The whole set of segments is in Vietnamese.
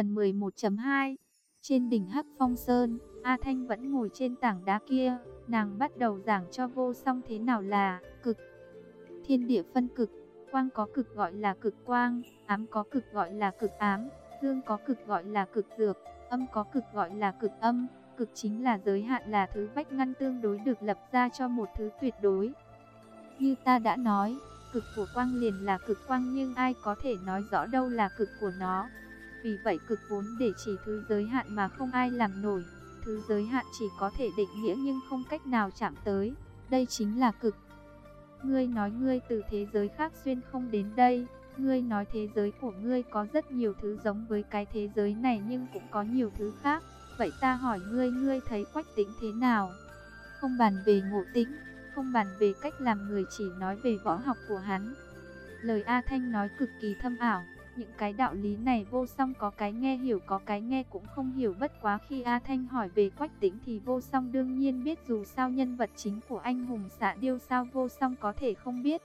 Phần 11.2 Trên đỉnh Hắc Phong Sơn, A Thanh vẫn ngồi trên tảng đá kia, nàng bắt đầu giảng cho vô song thế nào là cực. Thiên địa phân cực, quang có cực gọi là cực quang, ám có cực gọi là cực ám, dương có cực gọi là cực dược, âm có cực gọi là cực âm, cực chính là giới hạn là thứ vách ngăn tương đối được lập ra cho một thứ tuyệt đối. Như ta đã nói, cực của quang liền là cực quang nhưng ai có thể nói rõ đâu là cực của nó. Vì vậy cực vốn để chỉ thứ giới hạn mà không ai làm nổi. Thứ giới hạn chỉ có thể định nghĩa nhưng không cách nào chạm tới. Đây chính là cực. Ngươi nói ngươi từ thế giới khác xuyên không đến đây. Ngươi nói thế giới của ngươi có rất nhiều thứ giống với cái thế giới này nhưng cũng có nhiều thứ khác. Vậy ta hỏi ngươi, ngươi thấy quách tính thế nào? Không bàn về ngộ tính, không bàn về cách làm người chỉ nói về võ học của hắn. Lời A Thanh nói cực kỳ thâm ảo, những cái đạo lý này vô song có cái nghe hiểu có cái nghe cũng không hiểu bất quá khi A Thanh hỏi về quách tĩnh thì vô song đương nhiên biết dù sao nhân vật chính của anh hùng xạ điêu sao vô song có thể không biết.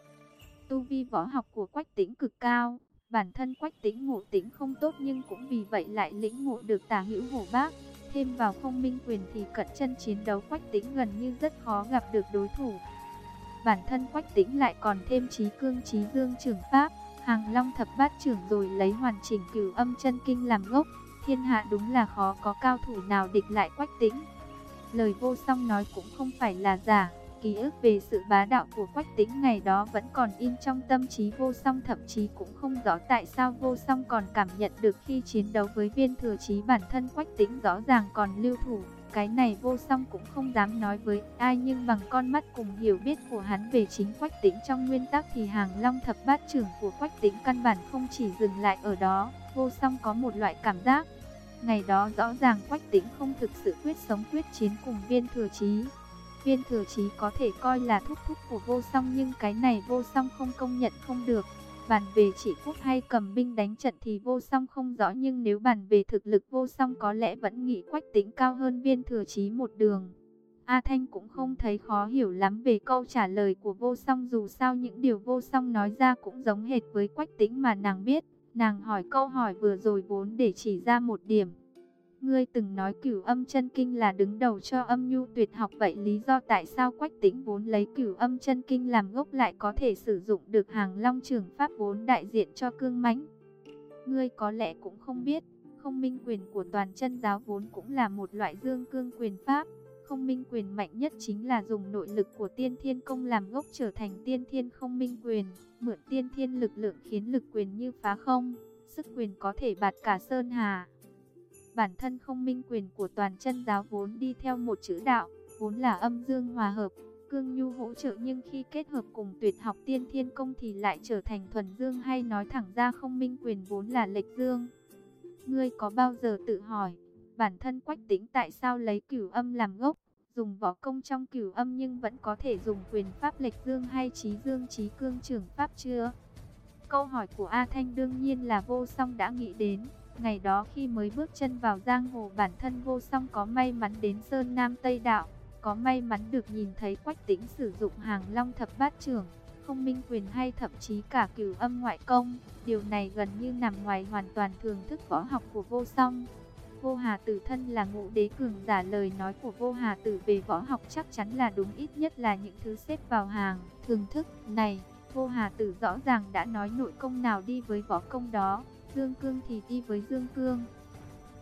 Tu vi võ học của quách tĩnh cực cao, bản thân quách tĩnh ngộ tĩnh không tốt nhưng cũng vì vậy lại lĩnh ngộ được tả hữu hổ bác. Thêm vào không minh quyền thì cận chân chiến đấu quách tĩnh gần như rất khó gặp được đối thủ. Bản thân quách tĩnh lại còn thêm trí cương trí dương trường pháp, hàng long thập bát trưởng rồi lấy hoàn chỉnh cửu âm chân kinh làm gốc. Thiên hạ đúng là khó có cao thủ nào địch lại quách tĩnh. Lời vô song nói cũng không phải là giả. Ký ức về sự bá đạo của Quách Tĩnh ngày đó vẫn còn in trong tâm trí vô song, thậm chí cũng không rõ tại sao vô song còn cảm nhận được khi chiến đấu với viên thừa chí bản thân Quách Tĩnh rõ ràng còn lưu thủ. Cái này vô song cũng không dám nói với ai, nhưng bằng con mắt cùng hiểu biết của hắn về chính Quách Tĩnh trong nguyên tắc thì hàng long thập bát trưởng của Quách Tĩnh căn bản không chỉ dừng lại ở đó. Vô song có một loại cảm giác. Ngày đó rõ ràng Quách Tĩnh không thực sự quyết sống quyết chiến cùng viên thừa chí. Viên thừa chí có thể coi là thúc thúc của vô song nhưng cái này vô song không công nhận không được. Bàn về chỉ quốc hay cầm binh đánh trận thì vô song không rõ nhưng nếu bàn về thực lực vô song có lẽ vẫn nghĩ quách tính cao hơn viên thừa chí một đường. A Thanh cũng không thấy khó hiểu lắm về câu trả lời của vô song dù sao những điều vô song nói ra cũng giống hệt với quách tính mà nàng biết. Nàng hỏi câu hỏi vừa rồi vốn để chỉ ra một điểm. Ngươi từng nói cửu âm chân kinh là đứng đầu cho âm nhu tuyệt học vậy lý do tại sao quách tĩnh vốn lấy cửu âm chân kinh làm gốc lại có thể sử dụng được hàng long trường pháp vốn đại diện cho cương mãnh. Ngươi có lẽ cũng không biết, không minh quyền của toàn chân giáo vốn cũng là một loại dương cương quyền pháp. Không minh quyền mạnh nhất chính là dùng nội lực của tiên thiên công làm gốc trở thành tiên thiên không minh quyền, mượn tiên thiên lực lượng khiến lực quyền như phá không, sức quyền có thể bạt cả sơn hà. Bản thân không minh quyền của toàn chân giáo vốn đi theo một chữ đạo, vốn là âm dương hòa hợp, cương nhu hỗ trợ nhưng khi kết hợp cùng tuyệt học tiên thiên công thì lại trở thành thuần dương hay nói thẳng ra không minh quyền vốn là lệch dương. Ngươi có bao giờ tự hỏi, bản thân quách tĩnh tại sao lấy cửu âm làm gốc, dùng võ công trong cửu âm nhưng vẫn có thể dùng quyền pháp lệch dương hay trí dương trí cương trưởng pháp chưa? Câu hỏi của A Thanh đương nhiên là vô song đã nghĩ đến. Ngày đó khi mới bước chân vào giang hồ bản thân vô song có may mắn đến Sơn Nam Tây Đạo, có may mắn được nhìn thấy quách tĩnh sử dụng hàng long thập bát trưởng, không minh quyền hay thậm chí cả cửu âm ngoại công. Điều này gần như nằm ngoài hoàn toàn thường thức võ học của vô song. Vô Hà Tử thân là ngũ đế cường giả lời nói của Vô Hà Tử về võ học chắc chắn là đúng ít nhất là những thứ xếp vào hàng thường thức này. Vô Hà Tử rõ ràng đã nói nội công nào đi với võ công đó. Dương cương thì đi với dương cương,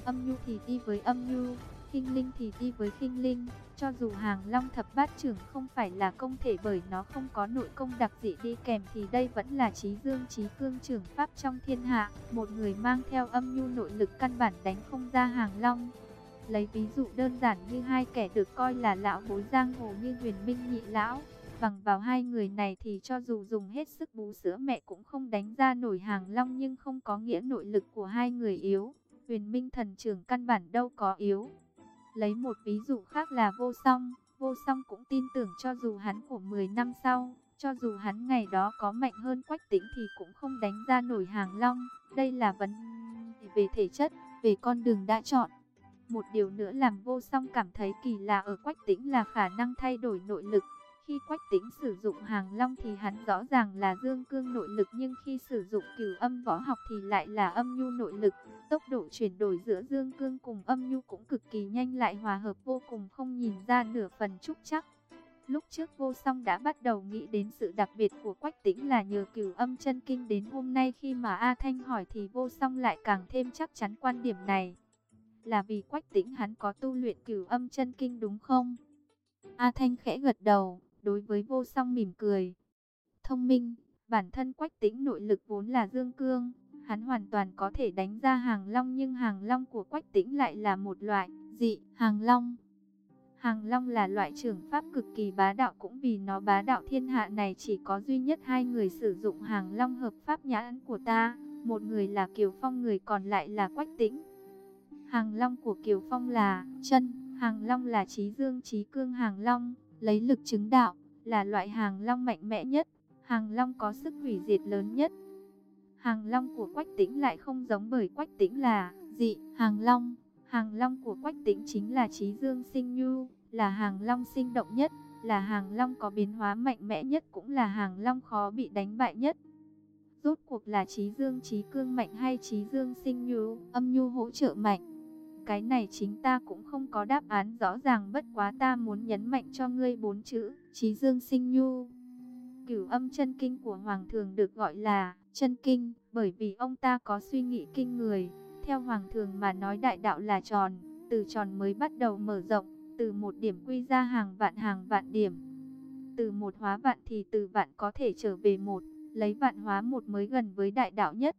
âm nhu thì đi với âm nhu, khinh linh thì đi với khinh linh. Cho dù hàng long thập bát trưởng không phải là công thể bởi nó không có nội công đặc dị đi kèm thì đây vẫn là trí dương trí cương trưởng pháp trong thiên hạ. Một người mang theo âm nhu nội lực căn bản đánh không ra hàng long. Lấy ví dụ đơn giản như hai kẻ được coi là lão bối giang hồ như huyền minh nhị lão, Bằng vào hai người này thì cho dù dùng hết sức bú sữa mẹ cũng không đánh ra nổi hàng long nhưng không có nghĩa nội lực của hai người yếu. Huyền Minh thần trưởng căn bản đâu có yếu. Lấy một ví dụ khác là vô song. Vô song cũng tin tưởng cho dù hắn của 10 năm sau, cho dù hắn ngày đó có mạnh hơn quách tĩnh thì cũng không đánh ra nổi hàng long. Đây là vấn đề về thể chất, về con đường đã chọn. Một điều nữa làm vô song cảm thấy kỳ lạ ở quách tĩnh là khả năng thay đổi nội lực. Khi Quách Tĩnh sử dụng hàng long thì hắn rõ ràng là dương cương nội lực nhưng khi sử dụng cửu âm võ học thì lại là âm nhu nội lực. Tốc độ chuyển đổi giữa dương cương cùng âm nhu cũng cực kỳ nhanh lại hòa hợp vô cùng không nhìn ra nửa phần trúc chắc. Lúc trước vô song đã bắt đầu nghĩ đến sự đặc biệt của Quách Tĩnh là nhờ cửu âm chân kinh đến hôm nay khi mà A Thanh hỏi thì vô song lại càng thêm chắc chắn quan điểm này. Là vì Quách Tĩnh hắn có tu luyện cửu âm chân kinh đúng không? A Thanh khẽ gật đầu, đối với vô song mỉm cười. Thông minh, bản thân Quách Tĩnh nội lực vốn là dương cương, hắn hoàn toàn có thể đánh ra hàng long nhưng hàng long của Quách Tĩnh lại là một loại dị hàng long. Hàng Long là loại trường pháp cực kỳ bá đạo cũng vì nó bá đạo thiên hạ này chỉ có duy nhất hai người sử dụng Hàng Long hợp pháp nhãn của ta, một người là Kiều Phong người còn lại là Quách Tĩnh. Hàng Long của Kiều Phong là chân, Hàng Long là trí dương trí cương Hàng Long, lấy lực chứng đạo, là loại Hàng Long mạnh mẽ nhất, Hàng Long có sức hủy diệt lớn nhất. Hàng Long của Quách Tĩnh lại không giống bởi Quách Tĩnh là dị Hàng Long. Hàng long của Quách Tĩnh chính là trí dương sinh nhu, là hàng long sinh động nhất, là hàng long có biến hóa mạnh mẽ nhất cũng là hàng long khó bị đánh bại nhất. Rốt cuộc là trí dương trí cương mạnh hay trí dương sinh nhu, âm nhu hỗ trợ mạnh. Cái này chính ta cũng không có đáp án rõ ràng bất quá ta muốn nhấn mạnh cho ngươi bốn chữ, trí dương sinh nhu. Cửu âm chân kinh của Hoàng thường được gọi là chân kinh, bởi vì ông ta có suy nghĩ kinh người. Theo Hoàng thường mà nói đại đạo là tròn, từ tròn mới bắt đầu mở rộng, từ một điểm quy ra hàng vạn hàng vạn điểm. Từ một hóa vạn thì từ vạn có thể trở về một, lấy vạn hóa một mới gần với đại đạo nhất.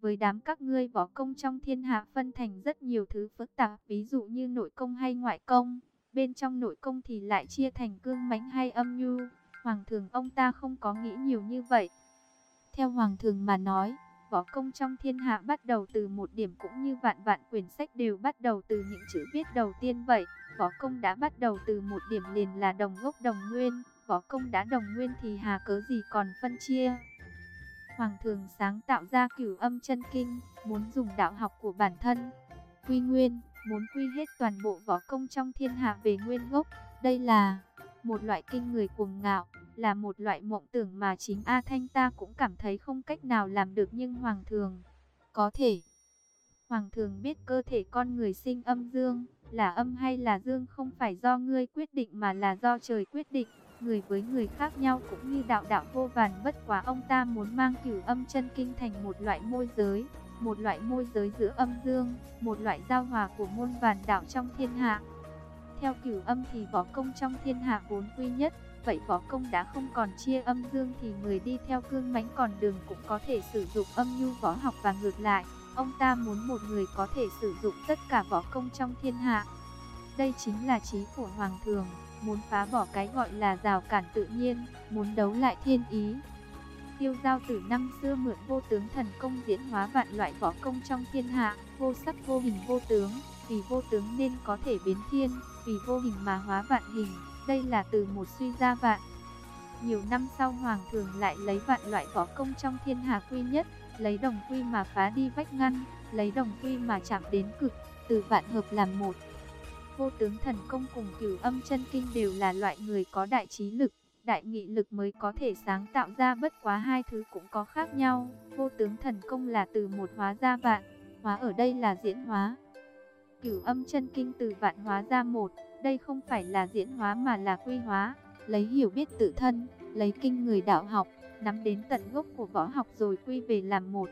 Với đám các ngươi võ công trong thiên hạ phân thành rất nhiều thứ phức tạp, ví dụ như nội công hay ngoại công. Bên trong nội công thì lại chia thành cương mãnh hay âm nhu. Hoàng thường ông ta không có nghĩ nhiều như vậy. Theo Hoàng thường mà nói, Võ công trong thiên hạ bắt đầu từ một điểm cũng như vạn vạn quyển sách đều bắt đầu từ những chữ viết đầu tiên vậy. Võ công đã bắt đầu từ một điểm liền là đồng gốc đồng nguyên. Võ công đã đồng nguyên thì hà cớ gì còn phân chia. Hoàng thường sáng tạo ra cửu âm chân kinh, muốn dùng đạo học của bản thân. Quy nguyên, muốn quy hết toàn bộ võ công trong thiên hạ về nguyên gốc. Đây là một loại kinh người cuồng ngạo, là một loại mộng tưởng mà chính A Thanh ta cũng cảm thấy không cách nào làm được nhưng Hoàng thường có thể. Hoàng thường biết cơ thể con người sinh âm dương, là âm hay là dương không phải do ngươi quyết định mà là do trời quyết định. Người với người khác nhau cũng như đạo đạo vô vàn bất quá ông ta muốn mang cửu âm chân kinh thành một loại môi giới, một loại môi giới giữa âm dương, một loại giao hòa của môn vàn đạo trong thiên hạ. Theo cửu âm thì võ công trong thiên hạ vốn quy nhất, vậy võ công đã không còn chia âm dương thì người đi theo cương mãnh còn đường cũng có thể sử dụng âm nhu võ học và ngược lại. Ông ta muốn một người có thể sử dụng tất cả võ công trong thiên hạ. Đây chính là trí của Hoàng thường, muốn phá bỏ cái gọi là rào cản tự nhiên, muốn đấu lại thiên ý. Tiêu giao từ năm xưa mượn vô tướng thần công diễn hóa vạn loại võ công trong thiên hạ, vô sắc vô hình vô tướng, vì vô tướng nên có thể biến thiên, vì vô hình mà hóa vạn hình. Đây là từ một suy ra vạn. Nhiều năm sau Hoàng thường lại lấy vạn loại võ công trong thiên hạ quy nhất, lấy đồng quy mà phá đi vách ngăn, lấy đồng quy mà chạm đến cực, từ vạn hợp làm một. Vô tướng thần công cùng cửu âm chân kinh đều là loại người có đại trí lực, đại nghị lực mới có thể sáng tạo ra bất quá hai thứ cũng có khác nhau. Vô tướng thần công là từ một hóa ra vạn, hóa ở đây là diễn hóa. Cửu âm chân kinh từ vạn hóa ra một, đây không phải là diễn hóa mà là quy hóa, lấy hiểu biết tự thân, lấy kinh người đạo học, nắm đến tận gốc của võ học rồi quy về làm một.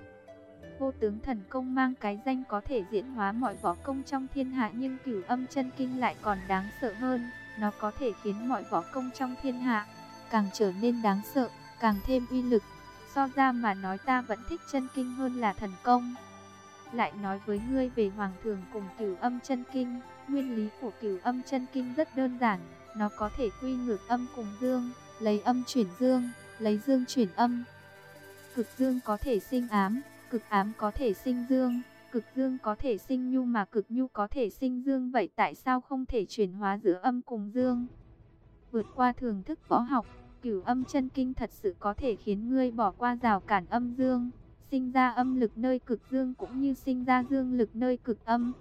Vô tướng thần công mang cái danh có thể diễn hóa mọi võ công trong thiên hạ nhưng cửu âm chân kinh lại còn đáng sợ hơn, nó có thể khiến mọi võ công trong thiên hạ càng trở nên đáng sợ, càng thêm uy lực. So ra mà nói ta vẫn thích chân kinh hơn là thần công. Lại nói với ngươi về hoàng thường cùng cửu âm chân kinh, Nguyên lý của cửu âm chân kinh rất đơn giản, nó có thể quy ngược âm cùng dương, lấy âm chuyển dương, lấy dương chuyển âm. Cực dương có thể sinh ám, cực ám có thể sinh dương, cực dương có thể sinh nhu mà cực nhu có thể sinh dương vậy tại sao không thể chuyển hóa giữa âm cùng dương? Vượt qua thường thức võ học, cửu âm chân kinh thật sự có thể khiến ngươi bỏ qua rào cản âm dương, sinh ra âm lực nơi cực dương cũng như sinh ra dương lực nơi cực âm.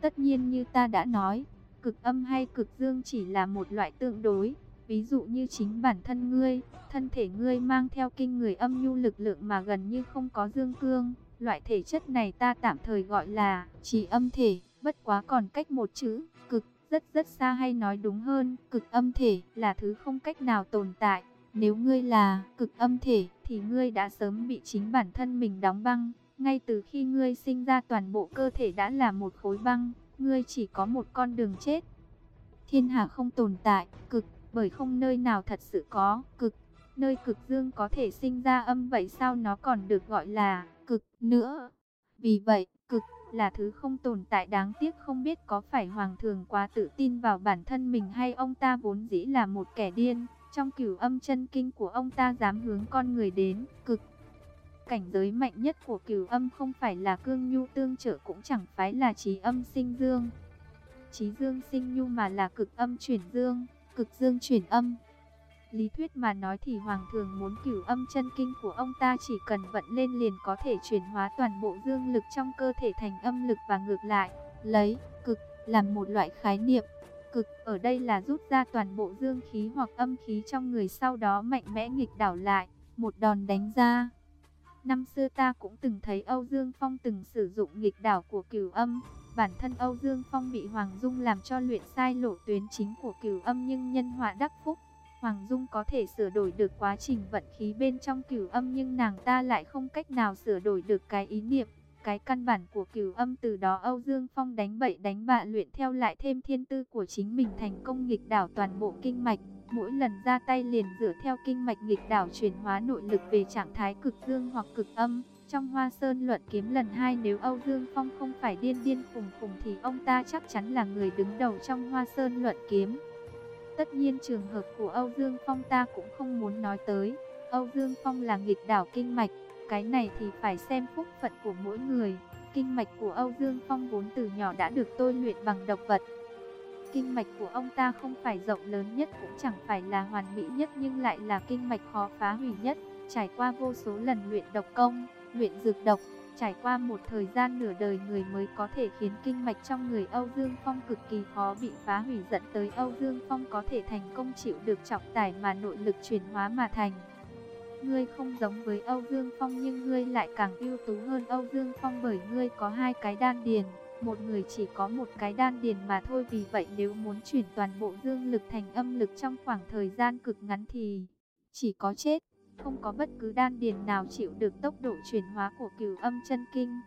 Tất nhiên như ta đã nói, cực âm hay cực dương chỉ là một loại tương đối. Ví dụ như chính bản thân ngươi, thân thể ngươi mang theo kinh người âm nhu lực lượng mà gần như không có dương cương. Loại thể chất này ta tạm thời gọi là chỉ âm thể, bất quá còn cách một chữ, cực, rất rất xa hay nói đúng hơn, cực âm thể là thứ không cách nào tồn tại. Nếu ngươi là cực âm thể thì ngươi đã sớm bị chính bản thân mình đóng băng. Ngay từ khi ngươi sinh ra toàn bộ cơ thể đã là một khối băng, ngươi chỉ có một con đường chết. Thiên hạ không tồn tại, cực, bởi không nơi nào thật sự có, cực. Nơi cực dương có thể sinh ra âm vậy sao nó còn được gọi là cực nữa. Vì vậy, cực là thứ không tồn tại đáng tiếc không biết có phải hoàng thường quá tự tin vào bản thân mình hay ông ta vốn dĩ là một kẻ điên. Trong cửu âm chân kinh của ông ta dám hướng con người đến cực. Cảnh giới mạnh nhất của cửu âm không phải là cương nhu tương trợ cũng chẳng phải là trí âm sinh dương. Trí dương sinh nhu mà là cực âm chuyển dương, cực dương chuyển âm. Lý thuyết mà nói thì Hoàng thường muốn cửu âm chân kinh của ông ta chỉ cần vận lên liền có thể chuyển hóa toàn bộ dương lực trong cơ thể thành âm lực và ngược lại, lấy cực làm một loại khái niệm. Cực ở đây là rút ra toàn bộ dương khí hoặc âm khí trong người sau đó mạnh mẽ nghịch đảo lại, một đòn đánh ra. Năm xưa ta cũng từng thấy Âu Dương Phong từng sử dụng nghịch đảo của cửu âm. Bản thân Âu Dương Phong bị Hoàng Dung làm cho luyện sai lộ tuyến chính của cửu âm nhưng nhân họa đắc phúc. Hoàng Dung có thể sửa đổi được quá trình vận khí bên trong cửu âm nhưng nàng ta lại không cách nào sửa đổi được cái ý niệm. Cái căn bản của cửu âm từ đó Âu Dương Phong đánh bậy đánh bạ luyện theo lại thêm thiên tư của chính mình thành công nghịch đảo toàn bộ kinh mạch. Mỗi lần ra tay liền dựa theo kinh mạch nghịch đảo chuyển hóa nội lực về trạng thái cực dương hoặc cực âm. Trong Hoa Sơn luận kiếm lần hai nếu Âu Dương Phong không phải điên điên khùng khùng thì ông ta chắc chắn là người đứng đầu trong Hoa Sơn luận kiếm. Tất nhiên trường hợp của Âu Dương Phong ta cũng không muốn nói tới. Âu Dương Phong là nghịch đảo kinh mạch, cái này thì phải xem phúc phận của mỗi người. Kinh mạch của Âu Dương Phong vốn từ nhỏ đã được tôi luyện bằng độc vật. Kinh mạch của ông ta không phải rộng lớn nhất cũng chẳng phải là hoàn mỹ nhất nhưng lại là kinh mạch khó phá hủy nhất. Trải qua vô số lần luyện độc công, luyện dược độc, trải qua một thời gian nửa đời người mới có thể khiến kinh mạch trong người Âu Dương Phong cực kỳ khó bị phá hủy dẫn tới Âu Dương Phong có thể thành công chịu được trọng tải mà nội lực chuyển hóa mà thành. Ngươi không giống với Âu Dương Phong nhưng ngươi lại càng ưu tú hơn Âu Dương Phong bởi ngươi có hai cái đan điền. Một người chỉ có một cái đan điền mà thôi vì vậy nếu muốn chuyển toàn bộ dương lực thành âm lực trong khoảng thời gian cực ngắn thì chỉ có chết. Không có bất cứ đan điền nào chịu được tốc độ chuyển hóa của cửu âm chân kinh.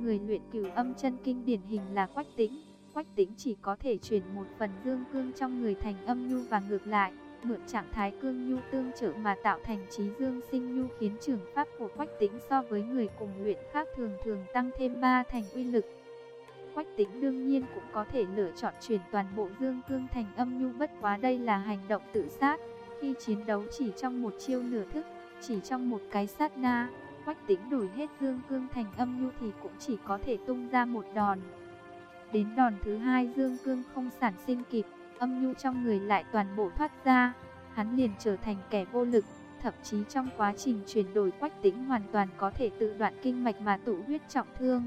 Người luyện cửu âm chân kinh điển hình là quách tĩnh. Quách tĩnh chỉ có thể chuyển một phần dương cương trong người thành âm nhu và ngược lại, mượn trạng thái cương nhu tương trợ mà tạo thành trí dương sinh nhu khiến trường pháp của Quách Tĩnh so với người cùng luyện khác thường thường tăng thêm 3 thành uy lực. Quách Tĩnh đương nhiên cũng có thể lựa chọn chuyển toàn bộ dương cương thành âm nhu, bất quá đây là hành động tự sát. Khi chiến đấu chỉ trong một chiêu nửa thức, chỉ trong một cái sát na, Quách Tĩnh đổi hết dương cương thành âm nhu thì cũng chỉ có thể tung ra một đòn. Đến đòn thứ hai dương cương không sản sinh kịp, âm nhu trong người lại toàn bộ thoát ra, hắn liền trở thành kẻ vô lực, thậm chí trong quá trình chuyển đổi quách tính hoàn toàn có thể tự đoạn kinh mạch mà tụ huyết trọng thương.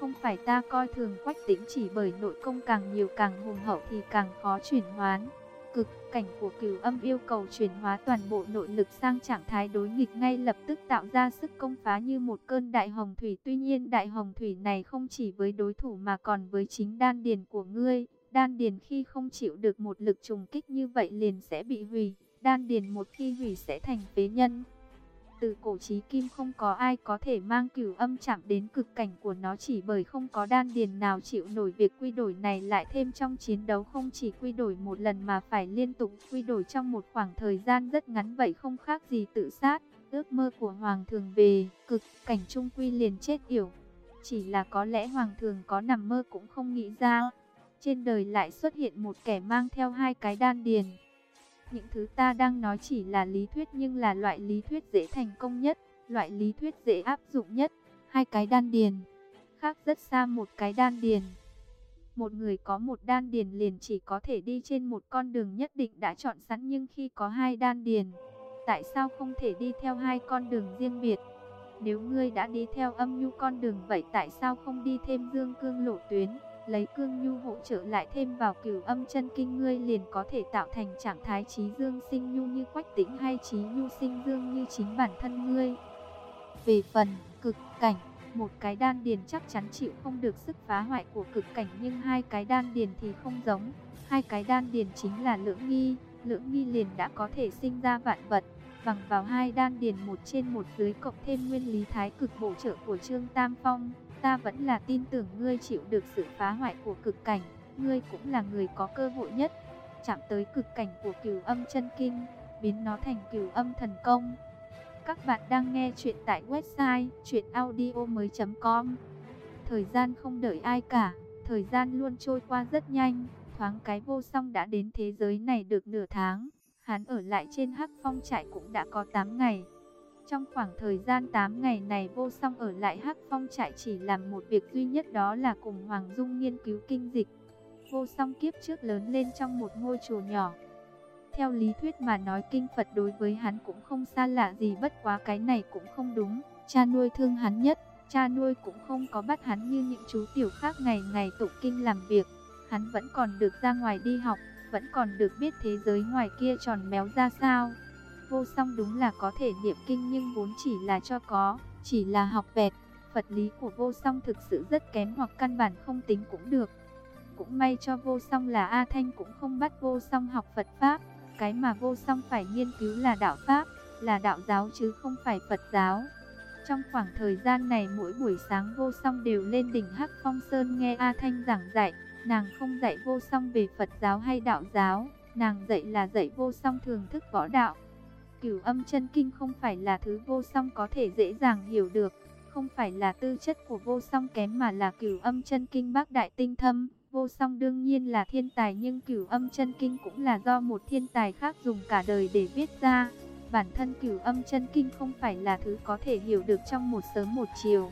Không phải ta coi thường quách tính chỉ bởi nội công càng nhiều càng hùng hậu thì càng khó chuyển hoán. Cực cảnh của cửu âm yêu cầu chuyển hóa toàn bộ nội lực sang trạng thái đối nghịch ngay lập tức tạo ra sức công phá như một cơn đại hồng thủy. Tuy nhiên đại hồng thủy này không chỉ với đối thủ mà còn với chính đan điền của ngươi. Đan điền khi không chịu được một lực trùng kích như vậy liền sẽ bị hủy, đan điền một khi hủy sẽ thành phế nhân. Từ cổ chí kim không có ai có thể mang cửu âm chạm đến cực cảnh của nó chỉ bởi không có đan điền nào chịu nổi việc quy đổi này lại thêm trong chiến đấu không chỉ quy đổi một lần mà phải liên tục quy đổi trong một khoảng thời gian rất ngắn vậy không khác gì tự sát. Ước mơ của Hoàng thường về cực cảnh trung quy liền chết yểu. Chỉ là có lẽ Hoàng thường có nằm mơ cũng không nghĩ ra trên đời lại xuất hiện một kẻ mang theo hai cái đan điền. Những thứ ta đang nói chỉ là lý thuyết nhưng là loại lý thuyết dễ thành công nhất, loại lý thuyết dễ áp dụng nhất. Hai cái đan điền, khác rất xa một cái đan điền. Một người có một đan điền liền chỉ có thể đi trên một con đường nhất định đã chọn sẵn nhưng khi có hai đan điền, tại sao không thể đi theo hai con đường riêng biệt? Nếu ngươi đã đi theo âm nhu con đường vậy tại sao không đi thêm dương cương lộ tuyến? Lấy cương nhu hỗ trợ lại thêm vào cửu âm chân kinh ngươi liền có thể tạo thành trạng thái trí dương sinh nhu như quách tĩnh hay trí nhu sinh dương như chính bản thân ngươi. Về phần cực cảnh, một cái đan điền chắc chắn chịu không được sức phá hoại của cực cảnh nhưng hai cái đan điền thì không giống. Hai cái đan điền chính là lưỡng nghi, lưỡng nghi liền đã có thể sinh ra vạn vật. Bằng vào hai đan điền một trên một dưới cộng thêm nguyên lý thái cực bổ trợ của Trương Tam Phong, ta vẫn là tin tưởng ngươi chịu được sự phá hoại của cực cảnh, ngươi cũng là người có cơ hội nhất. Chạm tới cực cảnh của cửu âm chân kinh, biến nó thành cửu âm thần công. Các bạn đang nghe chuyện tại website chuyenaudio.com Thời gian không đợi ai cả, thời gian luôn trôi qua rất nhanh, thoáng cái vô song đã đến thế giới này được nửa tháng. Hắn ở lại trên hắc phong trại cũng đã có 8 ngày. Trong khoảng thời gian 8 ngày này vô song ở lại hắc phong trại chỉ làm một việc duy nhất đó là cùng Hoàng Dung nghiên cứu kinh dịch. Vô song kiếp trước lớn lên trong một ngôi chùa nhỏ. Theo lý thuyết mà nói kinh Phật đối với hắn cũng không xa lạ gì bất quá cái này cũng không đúng. Cha nuôi thương hắn nhất, cha nuôi cũng không có bắt hắn như những chú tiểu khác ngày ngày tụng kinh làm việc. Hắn vẫn còn được ra ngoài đi học, vẫn còn được biết thế giới ngoài kia tròn méo ra sao. Vô song đúng là có thể niệm kinh nhưng vốn chỉ là cho có, chỉ là học vẹt. Phật lý của vô song thực sự rất kém hoặc căn bản không tính cũng được. Cũng may cho vô song là A Thanh cũng không bắt vô song học Phật Pháp. Cái mà vô song phải nghiên cứu là đạo Pháp, là đạo giáo chứ không phải Phật giáo. Trong khoảng thời gian này mỗi buổi sáng vô song đều lên đỉnh Hắc Phong Sơn nghe A Thanh giảng dạy. Nàng không dạy vô song về Phật giáo hay đạo giáo, nàng dạy là dạy vô song thường thức võ đạo. Cửu âm chân kinh không phải là thứ vô song có thể dễ dàng hiểu được, không phải là tư chất của vô song kém mà là cửu âm chân kinh bác đại tinh thâm. Vô song đương nhiên là thiên tài nhưng cửu âm chân kinh cũng là do một thiên tài khác dùng cả đời để viết ra. Bản thân cửu âm chân kinh không phải là thứ có thể hiểu được trong một sớm một chiều.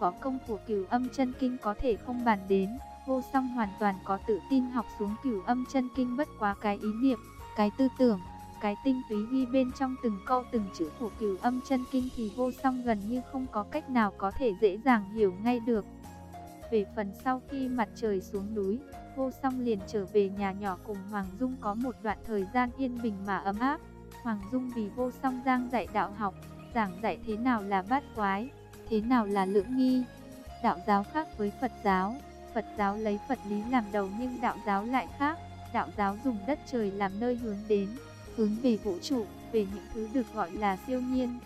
Võ công của cửu âm chân kinh có thể không bàn đến, vô song hoàn toàn có tự tin học xuống cửu âm chân kinh bất quá cái ý niệm, cái tư tưởng, cái tinh túy ghi bên trong từng câu từng chữ của cửu âm chân kinh thì vô song gần như không có cách nào có thể dễ dàng hiểu ngay được. Về phần sau khi mặt trời xuống núi, vô song liền trở về nhà nhỏ cùng Hoàng Dung có một đoạn thời gian yên bình mà ấm áp. Hoàng Dung vì vô song giang dạy đạo học, giảng dạy thế nào là bát quái, thế nào là lưỡng nghi. Đạo giáo khác với Phật giáo, Phật giáo lấy Phật lý làm đầu nhưng đạo giáo lại khác. Đạo giáo dùng đất trời làm nơi hướng đến, hướng về vũ trụ, về những thứ được gọi là siêu nhiên.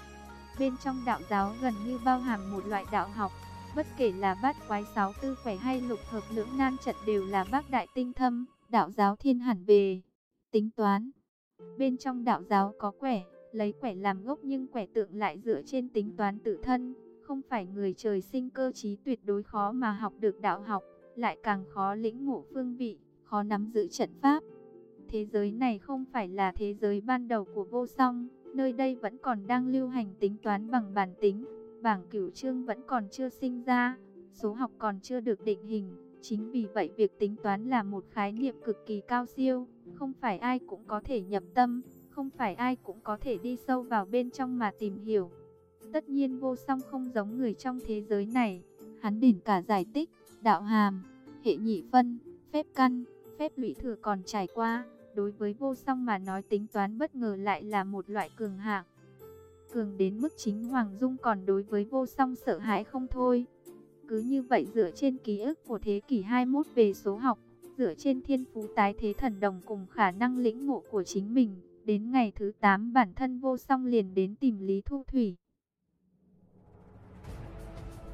Bên trong đạo giáo gần như bao hàm một loại đạo học, bất kể là bát quái sáu tư khỏe hay lục hợp lưỡng nan trận đều là bác đại tinh thâm, đạo giáo thiên hẳn về tính toán. Bên trong đạo giáo có quẻ, lấy quẻ làm gốc nhưng quẻ tượng lại dựa trên tính toán tự thân, không phải người trời sinh cơ trí tuyệt đối khó mà học được đạo học, lại càng khó lĩnh ngộ phương vị, khó nắm giữ trận pháp. Thế giới này không phải là thế giới ban đầu của vô song, nơi đây vẫn còn đang lưu hành tính toán bằng bản tính, bảng cửu chương vẫn còn chưa sinh ra, số học còn chưa được định hình. Chính vì vậy việc tính toán là một khái niệm cực kỳ cao siêu, không phải ai cũng có thể nhập tâm, không phải ai cũng có thể đi sâu vào bên trong mà tìm hiểu. Tất nhiên vô song không giống người trong thế giới này, hắn đỉnh cả giải tích, đạo hàm, hệ nhị phân, phép căn, phép lũy thừa còn trải qua. Đối với vô song mà nói tính toán bất ngờ lại là một loại cường hạng. Cường đến mức chính Hoàng Dung còn đối với vô song sợ hãi không thôi. Cứ như vậy dựa trên ký ức của thế kỷ 21 về số học, dựa trên thiên phú tái thế thần đồng cùng khả năng lĩnh ngộ của chính mình, đến ngày thứ 8 bản thân vô song liền đến tìm Lý Thu Thủy.